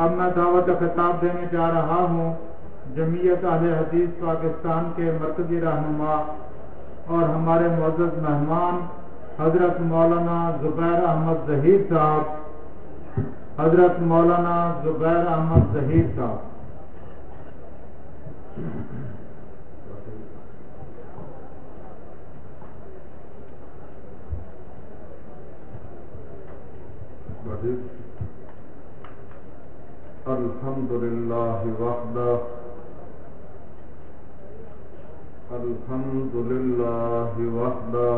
اب میں دعوت خطاب دینے جا رہا ہوں جمعیت اہل حدیث پاکستان کے مرکزی رہنما اور ہمارے معزز مہمان حضرت مولانا زبیر احمد ظہیر صاحب، حضرت مولانا زبیر احمد ظہیر صاحب۔ الحمد لله وحده، الحمد لله وحده،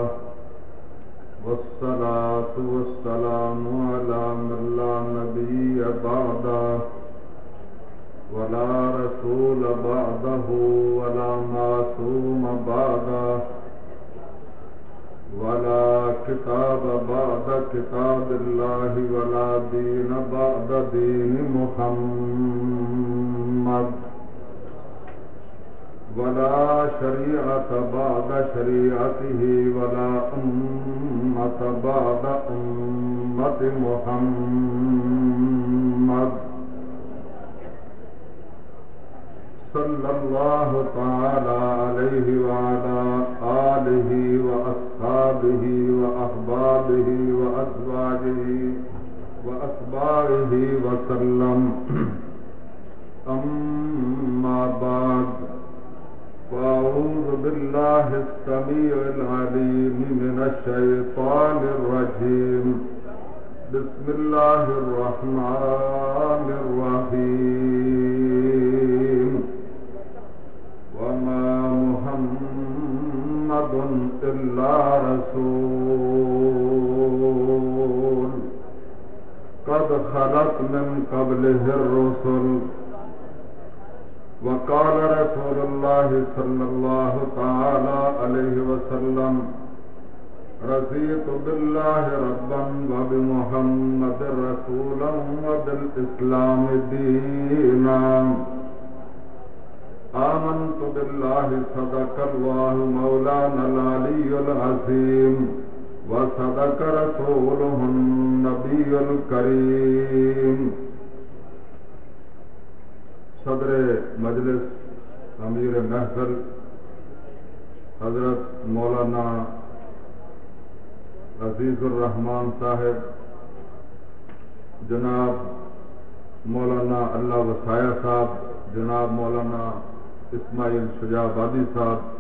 والصلاة والسلام على من لا نبي بعده، ولا رسول بعده، ولا معصوم بعده. ولا كتاب بعد كتاب الله ولا دين بعد دين محمد ولا شريعة بعد شريعته ولا أمة بعد أمة محمد صلى الله تعالى عليه وعلى آله وأصحابه وأحبابه وأزواجه وأسباره وسلم. أما بعد، فأعوذ بالله السميع العليم من الشيطان الرجيم. بسم الله الرحمن الرحيم. إلا رسول قد خلت من قبله الرسل. وقال رسول الله صلى الله تعالى عليه وسلم، رضيت بالله ربا وبمحمد رسولا وبالإسلام دينا. آمنت بالله صدق الله مولانا العلي العظيم وصدق رسوله النبي الكريم. صدر مجلس امیر محفل حضرت مولانا عزیز الرحمان صاحب، جناب مولانا اللہ وسایہ صاحب، جناب مولانا اسماعیل شجابادی صاحب،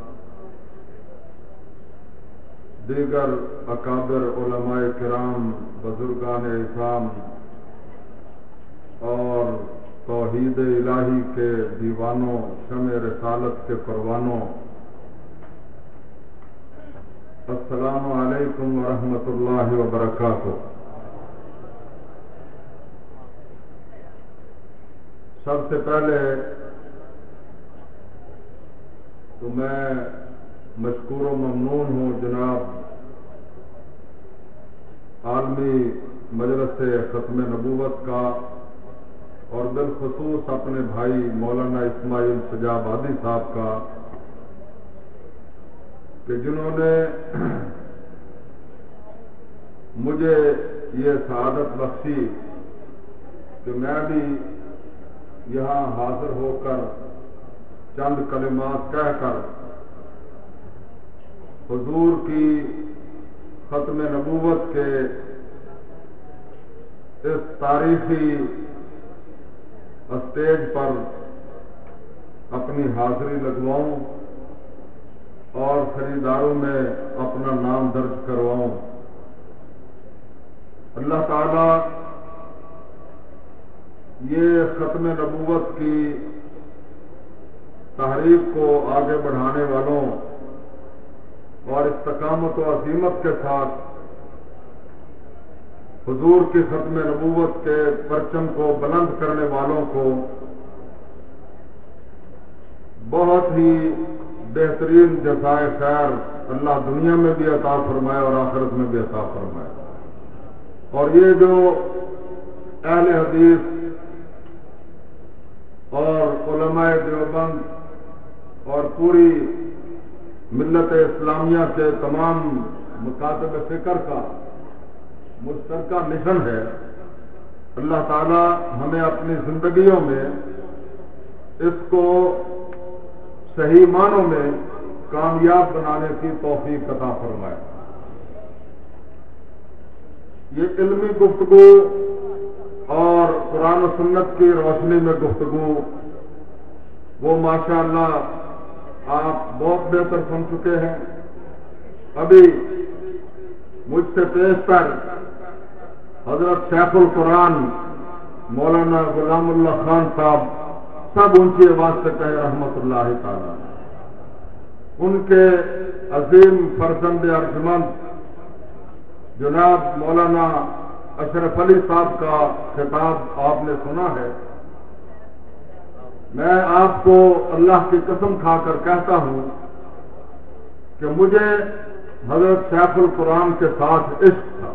دیگر اکابر علماء کرام، بزرگان اسلام اور توحید الہی کے دیوانوں، شمع رسالت کے پروانوں السلام علیکم ورحمۃ اللہ وبرکاتہ۔ سب سے پہلے تو میں مشکور و ممنون ہوں جناب عالمی مجلس ختم نبوت کا اور بالخصوص اپنے بھائی مولانا اسماعیل سجاب آدی صاحب کا کہ جنہوں نے مجھے یہ سعادت بخشی کہ میں بھی یہاں حاضر ہو کر چند کلمات کہہ کر حضور کی ختم نبوت کے اس تاریخی اسٹیج پر اپنی حاضری لگواؤں اور خریداروں میں اپنا نام درج کرواؤں۔ اللہ تعالی یہ ختم نبوت کی تحریک کو آگے بڑھانے والوں اور استقامت و عظیمت کے ساتھ حضور کی ختم نبوت کے پرچم کو بلند کرنے والوں کو بہت ہی بہترین جزائے خیر اللہ دنیا میں بھی عطا فرمائے اور آخرت میں بھی عطا فرمائے۔ اور یہ جو اہل حدیث اور علماء دیوبند پوری ملت اسلامیہ کے تمام مکاتب فکر کا مشترکہ مشن ہے۔ اللہ تعالی ہمیں اپنی زندگیوں میں اس کو صحیح معنوں میں کامیاب بنانے کی توفیق عطا فرمائے۔ یہ علمی گفتگو اور قرآن و سنت کی روشنی میں گفتگو وہ ماشاء اللہ آپ بہت بہتر سن چکے ہیں۔ ابھی مجھ سے پیش پر حضرت شیخ القرآن مولانا غلام اللہ خان صاحب سب اونچی آواز سے کہے رحمت اللہ تعالی۔ ان کے عظیم فرزند ارجمند جناب مولانا اشرف علی صاحب کا خطاب آپ نے سنا ہے۔ میں آپ کو اللہ کی قسم کھا کر کہتا ہوں کہ مجھے حضرت شیخ القرآن کے ساتھ عشق تھا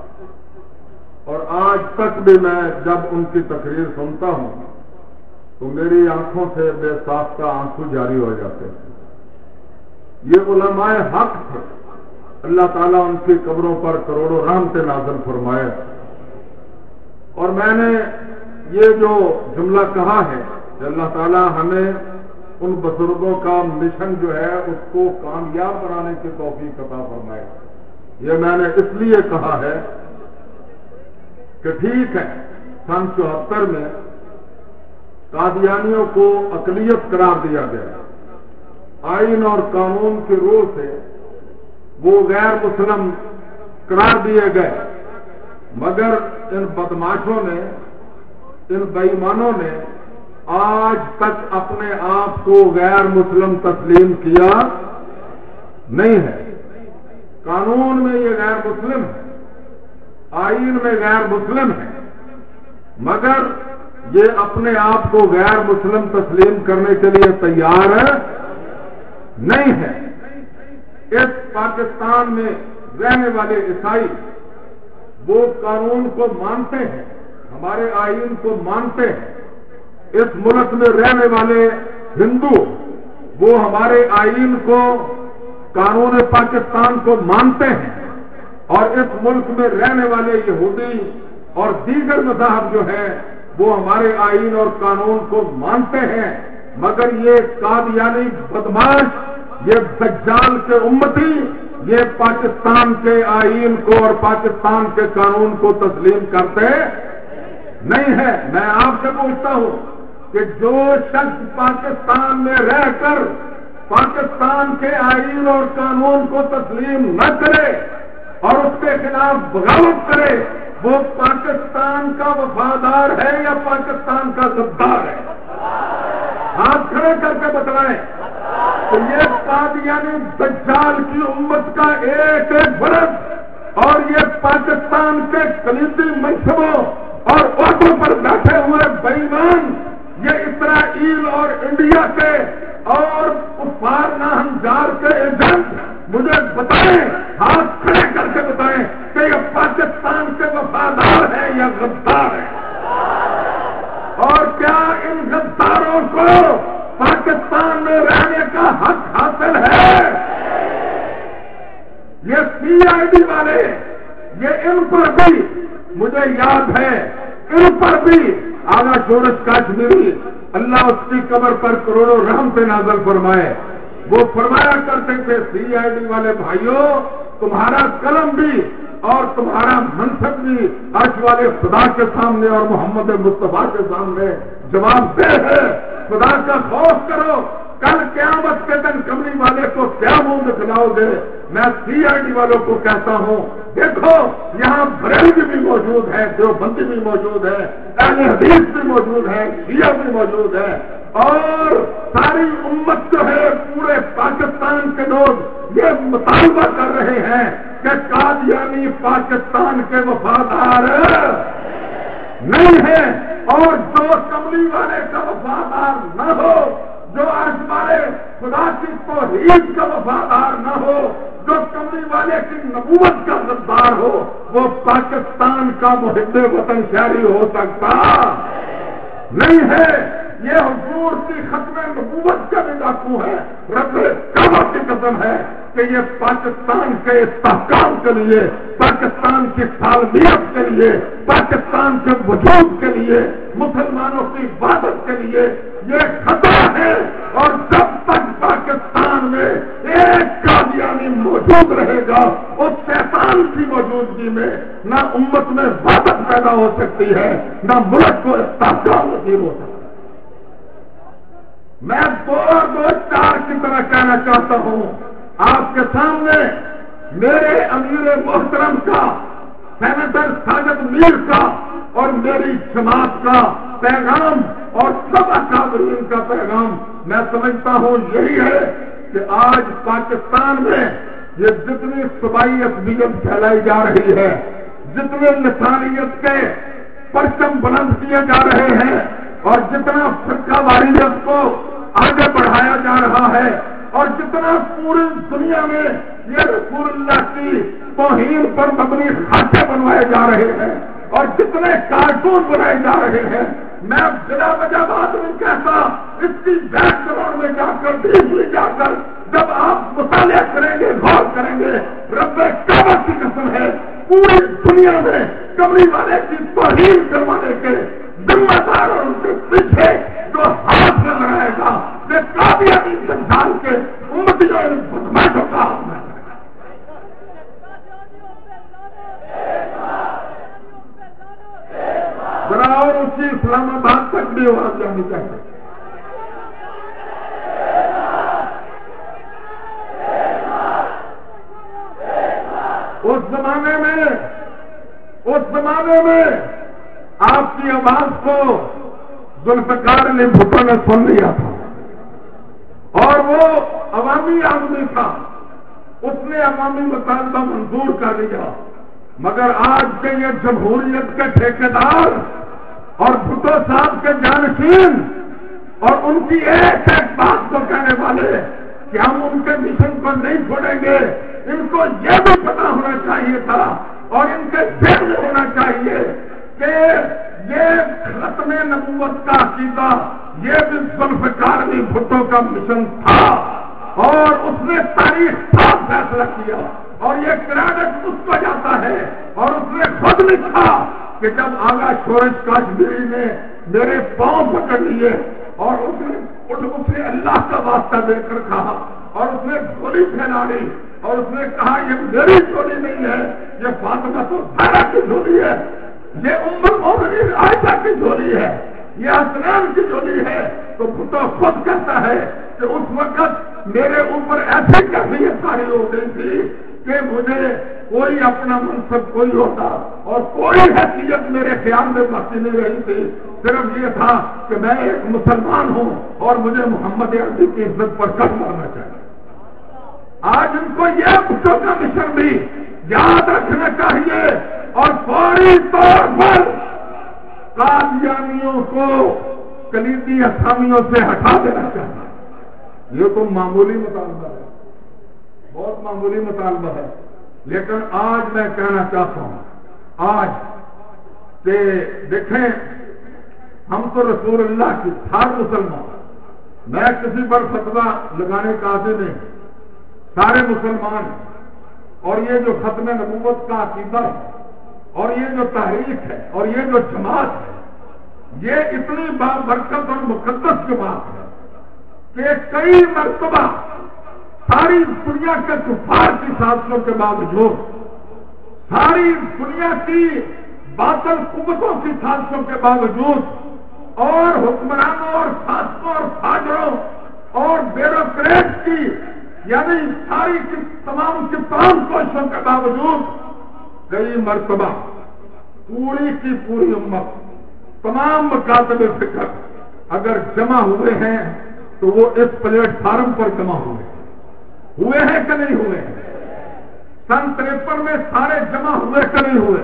اور آج تک بھی میں جب ان کی تقریر سنتا ہوں تو میری آنکھوں سے بے ساختہ آنسو جاری ہو جاتے ہیں۔ یہ علماء حق تھے اللہ تعالیٰ ان کی قبروں پر کروڑوں رحمت نازل فرمائے۔ اور میں نے یہ جو جملہ کہا ہے اللہ تعالیٰ ہمیں ان بزرگوں کا مشن جو ہے اس کو کامیاب بنانے کی توفیق عطا فرمائے۔ یہ میں نے اس لیے کہا ہے کہ ٹھیک ہے، سن چوہتر میں قادیانیوں کو اقلیت قرار دیا گیا۔ آئین اور قانون کی روح سے وہ غیر مسلم قرار دیے گئے۔ مگر ان بدماشوں نے، ان بےمانوں نے آج تک اپنے آپ کو غیر مسلم تسلیم کیا نہیں ہے۔ قانون میں یہ غیر مسلم ہے، آئین میں غیر مسلم ہے، مگر یہ اپنے آپ کو غیر مسلم تسلیم کرنے کے لیے تیار ہے نہیں ہے۔ اس پاکستان میں رہنے والے عیسائی وہ قانون کو مانتے ہیں، ہمارے آئین کو مانتے ہیں۔ اس ملک میں رہنے والے ہندو، وہ ہمارے آئین کو، قانون پاکستان کو مانتے ہیں اور اس ملک میں رہنے والے یہودی اور دیگر مذاہب جو ہیں، وہ ہمارے آئین اور قانون کو مانتے ہیں۔ مگر یہ قادیانی بدماش یہ دجال کے امتی، یہ پاکستان کے آئین کو اور پاکستان کے قانون کو تسلیم کرتے نہیں ہے میں آپ سے پوچھتا ہوں کہ جو شخص پاکستان میں رہ کر پاکستان کے آئین اور قانون کو تسلیم نہ کرے اور اس کے خلاف بغاوت کرے، وہ پاکستان کا وفادار ہے یا پاکستان کا غدار ہے؟ ہاتھ کھڑے کر کے بتلائیں تو یہ قادیانی دجال کی امت کا ایک ایک برس اور یہ پاکستان کے کلیدی منصبوں اور عہدوں پر بیٹھے ہوئے بےمان یہ اسرائیل اور انڈیا کے اور کفار ناہنجار کے ایجنٹ مجھے بتائیں، ہاتھ کھڑے کر کے بتائیں کہ یہ پاکستان کے وفادار ہے یا غدار ہے اور کیا ان غداروں کو پاکستان میں رہنے کا حق حاصل ہے؟ یہ سی آئی ڈی والے، یہ ان پر بھی مجھے یاد ہے، ان پر بھی آگا شورش کاشمیری اللہ اس کی قبر پر کروڑوں رحم سے نازل فرمائے۔ وہ فرمایا کرتے تھے سی آئی ڈی والے بھائیوں، تمہارا قلم بھی اور تمہارا منصب بھی آج والے خدا کے سامنے اور محمد مصطفیٰ کے سامنے جواب دہ ہے۔ خدا کا خوف کرو۔ کل قیامت کے دن کمری والے کو کیا منہ دکھلاؤ گے میں سی آئی ڈی والوں کو کہتا ہوں، دیکھو، یہاں بریلوی بھی موجود ہے، دیوبندی بھی موجود ہے، اہل حدیث بھی موجود ہے، شیعہ بھی موجود ہے۔ اور ساری امت جو ہے، پورے پاکستان کے لوگ یہ مطالبہ کر رہے ہیں کہ قادیانی پاکستان کے وفادار نہیں ہے اور جو کملی والے کا وفادار نہ ہو جو آج والے خدا کی توحید کا وفادار نہ ہو، جو کمری والے کی نبوت کا غدار ہو، وہ پاکستان کا محب وطن شہری ہو سکتا۔ نہیں ہے، یہ حضور کی ختم نبوت کا بھی ڈاکو ہے۔ رب کعبہ کی قسم ہے کہ یہ پاکستان کے استحکام کے لیے، پاکستان کی سالمیت کے لیے، پاکستان کے وجود کے لیے، مسلمانوں کی عبادت کے لیے یہ خطرہ ہے۔ اور جب تک پاکستان میں ایک کامیابی موجود رہے گا، اس شیطان کی موجودگی میں نہ امت میں عبادت پیدا ہو سکتی ہے، نہ ملک کو استحکام نصیب ہو سکتا میں دو دو چار کی طرح کہنا چاہتا ہوں، آپ کے سامنے میرے امیر محترم کا، سینیٹر ساجد میر کا اور میری جماعت کا پیغام اور سب اکابرین کا پیغام میں سمجھتا ہوں یہی ہے کہ آج پاکستان میں یہ جتنی صوبائی اقبیت پھیلائی جا رہی ہے جتنے لسانیت کے پرچم بلند کیے جا رہے ہیں اور جتنا فرقہ واریت کو آگے بڑھایا جا رہا ہے اور جتنا پوری دنیا میں یہ رسول اللہ کی توہین پر مبنی خاتے بنوائے جا رہے ہیں اور جتنے کارٹون بنائے جا رہے ہیں میں بلا وجہ بات نہیں کہتا اس کی بیک گراؤنڈ میں جا کر ڈیپلی جا کر، جب آپ مطالعہ کریں گے، غور کریں گے، رب کعبہ کی قسم ہے، پوری دنیا میں کمری والے کی توہین کروانے کے ذمہ دار اور ان کے پیچھے جو ہاتھ میں لگائے گا کہ کامیابی سنسان کے امتیوں بدماشوں کا ہاتھ میں اسلام آباد تک بھی آواز جانی چاہیے اس زمانے میں، اس زمانے میں آپ کی آواز کو ذوالفقار نے بھٹو نے سن لیا تھا۔ اور وہ عوامی آدمی تھا۔ اس نے عوامی مطالبہ منظور کر لیا۔ مگر آج کے یہ جمہوریت کے ٹھیکیدار اور بھٹو صاحب کے جانشین اور ان کی ایک ایک بات کو کہنے والے کہ ہم ان کے مشن کو نہیں چھوڑیں گے۔ ان کو یہ بھی پتا ہونا چاہیے تھا اور ان کے دل میں ہونا چاہیے کہ یہ ختم نبوت کا عقیدہ، یہ بھی ذوالفقار بھی بھٹو کا مشن تھا اور اس نے تاریخ صاف فیصلہ کیا اور یہ کریڈٹ اس کو جاتا ہے اور اس نے خود لکھا کہ جب آگا شورش کاشمیری نے میرے پاؤں پکڑ لیے اور اس نے اللہ کا واسطہ دے کر کہا اور اس نے گولی پھیلا لی اور اس نے کہا، یہ میری چوری نہیں ہے، یہ فاطمہ تو سارا کی چوری ہے، یہ عمر مومنی عائشہ کی چوری ہے، یہ اسلام کی چوری ہے۔ تو بھٹو خود کہتا ہے کہ اس وقت میرے اوپر ایسی کیفیت ساری ہو گئی تھی کہ مجھے کوئی اپنا منصب کوئی ہوتا اور کوئی حیثیت میرے خیال میں باقی نہیں رہی تھی۔ صرف یہ تھا کہ میں ایک مسلمان ہوں اور مجھے محمد عربی کی عزت پر کب کرنا چاہیے۔ آج ان کو یہ بچوں کا مشن بھی یاد رکھنا چاہیے اور فوری طور پر قادیانیوں کو کلیدی اسامیوں سے ہٹا دینا چاہیے۔ یہ تو معمولی مطالبہ ہے۔ بہت معمولی مطالبہ ہے۔ لیکن آج میں کہنا چاہتا ہوں، آج کہ دیکھیں، ہم تو رسول اللہ کی ہر مسلمان، میں کسی پر فتوا لگانے کا عادی نہیں، سارے مسلمان، اور یہ جو ختم نبوت کا عقیدہ ہے، اور یہ جو تحریک ہے، اور یہ جو جماعت ہے، یہ اتنی برکت اور مقدس جماعت ہے کہ کئی مرتبہ ساری دنیا کے کفار کی سازشوں کے باوجود، ساری دنیا کی باطل قوتوں کی سازشوں کے باوجود اور حکمرانوں اور شاسکوں اور فاجروں اور بیوروکریٹ کی یعنی ساری کی تمام کی تمام کوششوں کے باوجود کئی مرتبہ، پوری کی پوری امت، تمام مکاتب فکر اگر جمع ہوئے ہیں تو وہ اس پلیٹ فارم پر جمع ہوئے ہیں ہوئے ہیں کہ نہیں ہوئے سن تریپن میں سارے جمع ہوئے کہ نہیں ہوئے؟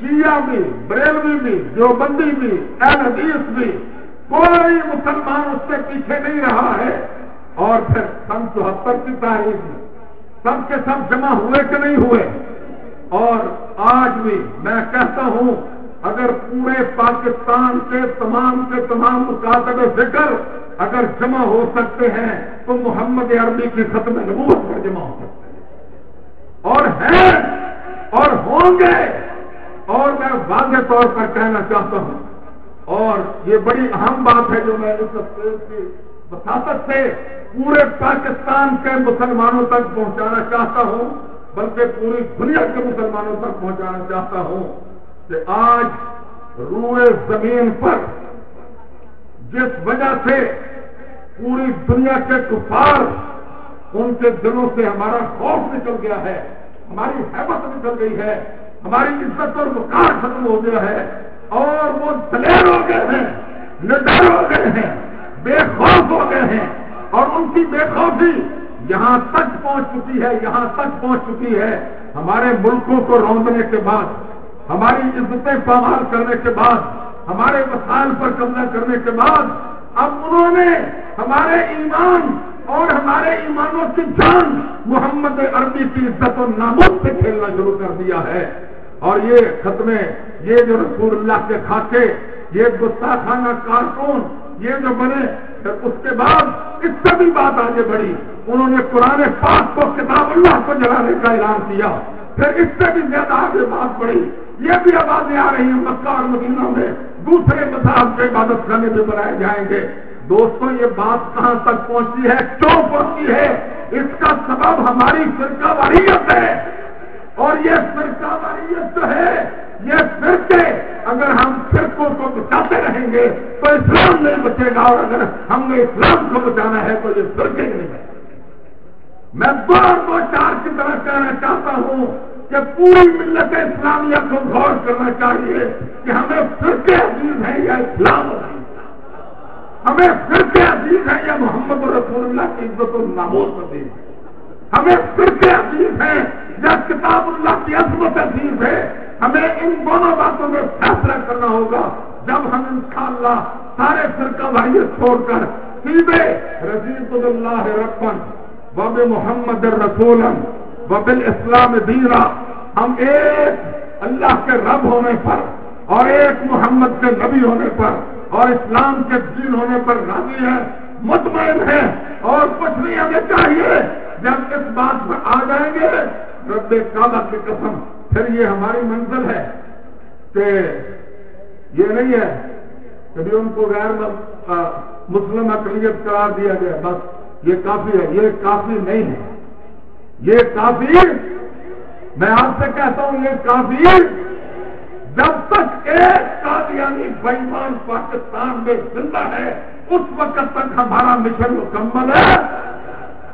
شیعہ بھی، بریلوی بھی، دیوبندی بھی، اہل حدیث بھی، کوئی مسلمان اس سے پیچھے نہیں رہا ہے۔ اور پھر سن چوہتر کی تاریخ میں سب کے سب جمع ہوئے کہ نہیں ہوئے؟ اور آج بھی میں کہتا ہوں، اگر پورے پاکستان کے تمام کے تمام مکاتب ذکر اگر جمع ہو سکتے ہیں تو محمد عربی کی ختم نبوت پر جمع ہو سکتے ہیں۔ اور ہیں اور ہوں گے۔ اور میں واضح طور پر کہنا چاہتا ہوں۔ اور یہ بڑی اہم بات ہے جو میں اس کی وساطت سے پورے پاکستان کے مسلمانوں تک پہنچانا چاہتا ہوں، بلکہ پوری دنیا کے مسلمانوں تک پہنچانا چاہتا ہوں کہ آج روئے زمین پر جس وجہ سے پوری دنیا کے کفار ان کے دلوں سے ہمارا خوف نکل گیا ہے، ہماری حیبت نکل گئی ہے، ہماری عزت اور وقار ختم ہو گیا ہے اور وہ دلیر ہو گئے ہیں، نڈر ہو گئے ہیں، بے خوف ہو گئے ہیں اور ان کی بے خوفی یہاں تک پہنچ چکی ہے، یہاں تک پہنچ چکی ہے۔ ہمارے ملکوں کو روندنے کے بعد، ہماری عزتیں پامال کرنے کے بعد، ہمارے وسائل پر قبضہ کرنے کے بعد اب انہوں نے ہمارے ایمان اور ہمارے ایمانوں کی جان محمد عربی کی عزت و ناموز سے کھیلنا شروع کر دیا ہے۔ اور یہ ختمے، یہ جو رسول اللہ کے کھاتے یہ گستاخانہ کارکن، یہ جو بنے، پھر اس کے بعد اس سے بھی بات آگے بڑھی۔ انہوں نے قرآن پاک کو، کتاب اللہ کو جلانے کا اعلان کیا۔ پھر اس سے بھی زیادہ آگے بات بڑھی۔ یہ بھی آوازیں آ رہی ہیں مکہ اور مدینہ میں۔ دوسرے مذہب کے عبادت خانے بھی بنائے جائیں گے۔ دوستوں، یہ بات کہاں تک پہنچتی ہے؟ کیوں پہنچتی ہے؟ اس کا سبب ہماری فرقہ واریت ہے۔ اور یہ فرقہ واریت جو ہے، یہ فرقے اگر ہم فرقوں کو بچاتے رہیں گے تو اسلام نہیں بچے گا، اور اگر ہم نے اسلام کو بچانا ہے تو یہ فرقے نہیں بچے میں دو دو چار کی طرح کہنا چاہتا ہوں کہ پوری ملت اسلامیہ کو غور کرنا چاہیے کہ ہمیں فرقے عزیز ہیں یا اسلام ہمیں فرقے عزیز ہیں یا محمد رسول اللہ کی عزت الناموس عزیز ہمیں فرقے عزیز ہیں یا کتاب اللہ کی عظمت عزیز ہے۔ ہمیں ان دونوں باتوں میں فیصلہ کرنا ہوگا۔ جب ہم انشاءاللہ سارے فرقہ بھائی چھوڑ کر سیدھے رضیت اللہ رقم وب محمد رسول وبل اسلام دیرا ہم ایک اللہ کے رب ہونے پر اور ایک محمد کے نبی ہونے پر اور اسلام کے دین ہونے پر راضی ہے، مطمئن ہے اور کچھ نہیں ہمیں چاہیے۔ جب اس بات پر آ جائیں گے، رب کعبہ کی قسم، پھر یہ ہماری منزل ہے کہ یہ نہیں ہے کبھی ان کو غیر مسلم اقلیت قرار دیا گیا بس یہ کافی ہے، یہ کافی نہیں ہے۔ یہ کافی میں آپ سے کہتا ہوں، یہ کافی جب تک ایک قادیانی بےمان پاکستان میں زندہ ہے، اس وقت تک ہمارا مشن مکمل ہے۔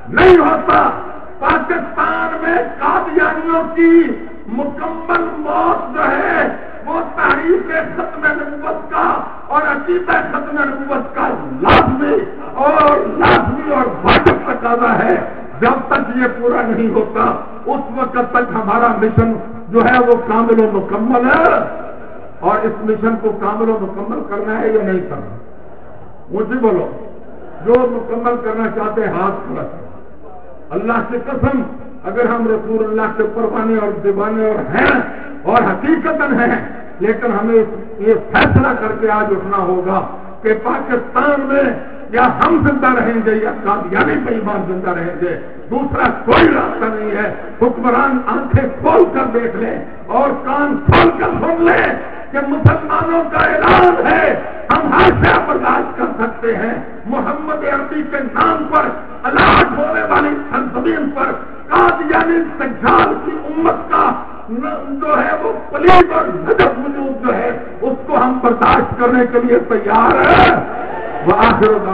نہیں ہوتا۔ پاکستان میں قادیانیوں کی مکمل موت جو ہے، وہ تاریخ ختم نبوت کا اور عقیدہ ختم نبوت کا لازمی اور لازمی اور واجب تقاضا ہے۔ جب تک یہ پورا نہیں ہوتا، اس وقت تک ہمارا مشن جو ہے وہ کامل و مکمل ہے اور اس مشن کو کامل و مکمل کرنا ہے یا نہیں کرنا؟ مجھے بولو، جو مکمل کرنا چاہتے ہیں، ہاتھ کھڑا اللہ سے قسم، اگر ہم رسول اللہ کے پروانے اور دیوانے اور ہیں اور حقیقت ہیں، لیکن ہمیں یہ فیصلہ کر کے آج اٹھنا ہوگا کہ پاکستان میں یا ہم زندہ رہیں گے یا قادیانی پہ ایمان زندہ رہیں گے۔ دوسرا کوئی راستہ نہیں ہے۔ حکمران آنکھیں کھول کر دیکھ لیں اور کان کھول کر سن لیں کہ مسلمانوں کا اعلان ہے۔ ہم ہر برداشت کر سکتے ہیں۔ محمد عربی کے نام پر الاٹ ہونے والی سرزمین پر قادیانی سجال کی امت کا جو ہے وہ پلیز اور نجب وجود جو ہے، اس کو ہم برداشت کرنے کے لیے تیار ہیں۔ وہ آخر